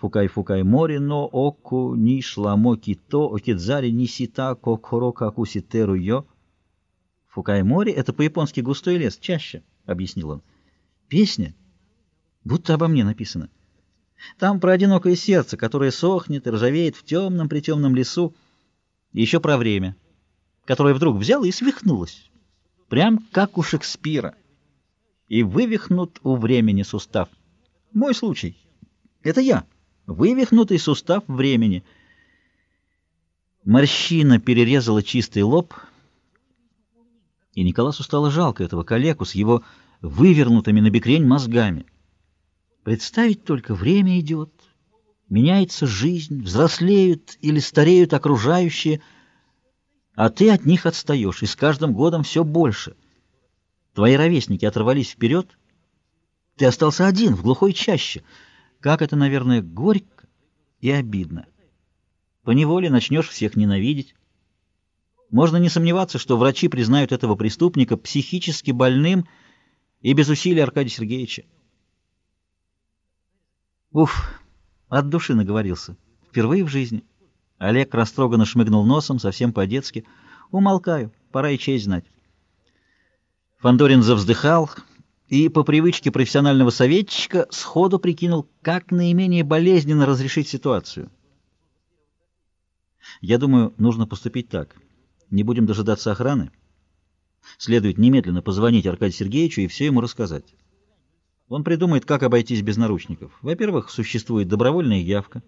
Фукай-фукай мори но оку ни шламо кито окидзари ни сита кокхорока акуситеру йо. Фукай мори — это по-японски густой лес, чаще, — объяснил он. Песня, будто обо мне написана. Там про одинокое сердце, которое сохнет и ржавеет в темном-притемном лесу. И еще про время, которое вдруг взяло и свихнулось. Прям как у Шекспира. И вывихнут у времени сустав. Мой случай. Это я. Вывихнутый сустав времени. Морщина перерезала чистый лоб, и Николасу стало жалко этого калеку с его вывернутыми на бекрень мозгами. Представить только, время идет, меняется жизнь, взрослеют или стареют окружающие, а ты от них отстаешь, и с каждым годом все больше. Твои ровесники оторвались вперед, ты остался один в глухой чаще. Как это, наверное, горько и обидно. Поневоле начнешь всех ненавидеть. Можно не сомневаться, что врачи признают этого преступника психически больным и без усилий Аркадия Сергеевича. Уф, от души наговорился. Впервые в жизни. Олег растроганно шмыгнул носом, совсем по-детски. Умолкаю, пора и честь знать. Фандорин завздыхал и по привычке профессионального советчика сходу прикинул, как наименее болезненно разрешить ситуацию. Я думаю, нужно поступить так. Не будем дожидаться охраны. Следует немедленно позвонить Аркадию Сергеевичу и все ему рассказать. Он придумает, как обойтись без наручников. Во-первых, существует добровольная явка.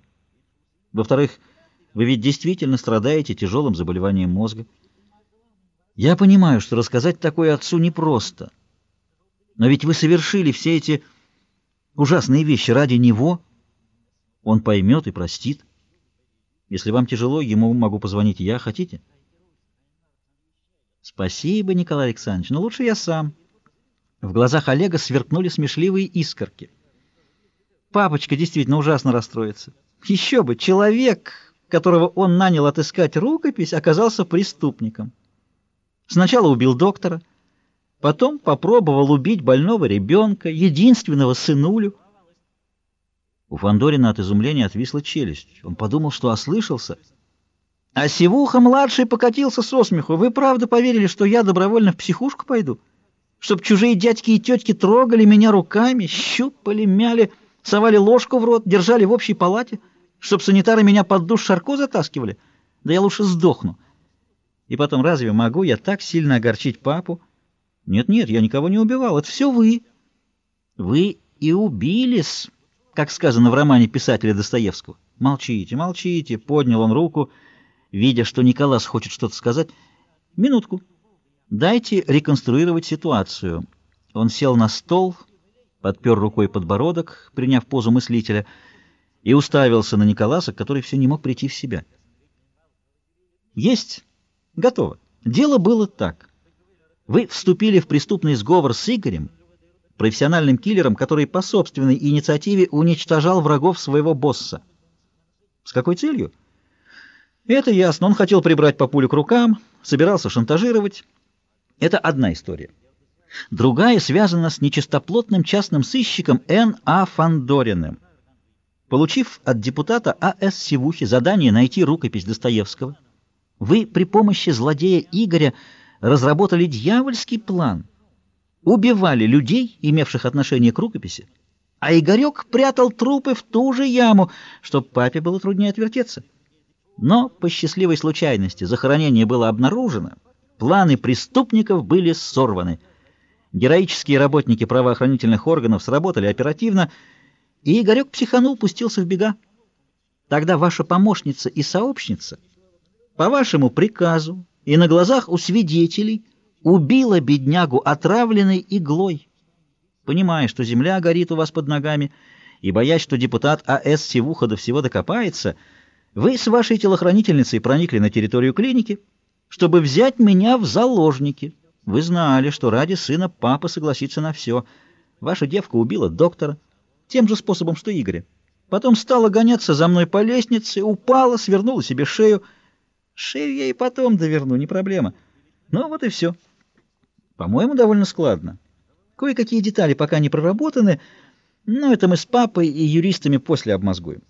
Во-вторых, вы ведь действительно страдаете тяжелым заболеванием мозга. Я понимаю, что рассказать такое отцу непросто. Но ведь вы совершили все эти ужасные вещи ради него. Он поймет и простит. Если вам тяжело, ему могу позвонить я. Хотите? Спасибо, Николай Александрович, но лучше я сам. В глазах Олега сверкнули смешливые искорки. Папочка действительно ужасно расстроится. Еще бы, человек, которого он нанял отыскать рукопись, оказался преступником. Сначала убил доктора, потом попробовал убить больного ребенка, единственного сынулю. У Фандорина от изумления отвисла челюсть. Он подумал, что ослышался. А Сивуха-младший покатился со смеху. Вы правда поверили, что я добровольно в психушку пойду? чтоб чужие дядьки и тетки трогали меня руками, щупали, мяли, совали ложку в рот, держали в общей палате, чтоб санитары меня под душ Шарко затаскивали. Да я лучше сдохну. И потом, разве могу я так сильно огорчить папу? Нет-нет, я никого не убивал, это все вы. Вы и убились, как сказано в романе писателя Достоевского. Молчите, молчите, поднял он руку, видя, что Николас хочет что-то сказать. Минутку. Дайте реконструировать ситуацию. Он сел на стол, подпер рукой подбородок, приняв позу мыслителя, и уставился на Николаса, который все не мог прийти в себя. Есть. Готово. Дело было так. Вы вступили в преступный сговор с Игорем, профессиональным киллером, который по собственной инициативе уничтожал врагов своего босса. С какой целью? Это ясно. Он хотел прибрать папулю к рукам, собирался шантажировать, это одна история. Другая связана с нечистоплотным частным сыщиком Н.А. Фандориным. Получив от депутата А.С. Сивухи задание найти рукопись Достоевского, вы при помощи злодея Игоря разработали дьявольский план. Убивали людей, имевших отношение к рукописи, а Игорек прятал трупы в ту же яму, чтобы папе было труднее отвертеться. Но по счастливой случайности захоронение было обнаружено, Планы преступников были сорваны. Героические работники правоохранительных органов сработали оперативно, и Игорек психанул, пустился в бега. Тогда ваша помощница и сообщница по вашему приказу и на глазах у свидетелей убила беднягу отравленной иглой. Понимая, что земля горит у вас под ногами, и боясь, что депутат А.С. Севуха до всего докопается, вы с вашей телохранительницей проникли на территорию клиники, чтобы взять меня в заложники. Вы знали, что ради сына папа согласится на все. Ваша девка убила доктора тем же способом, что Игоря. Потом стала гоняться за мной по лестнице, упала, свернула себе шею. Шею я и потом доверну, не проблема. Ну вот и все. По-моему, довольно складно. Кое-какие детали пока не проработаны, но это мы с папой и юристами после обмозгуем.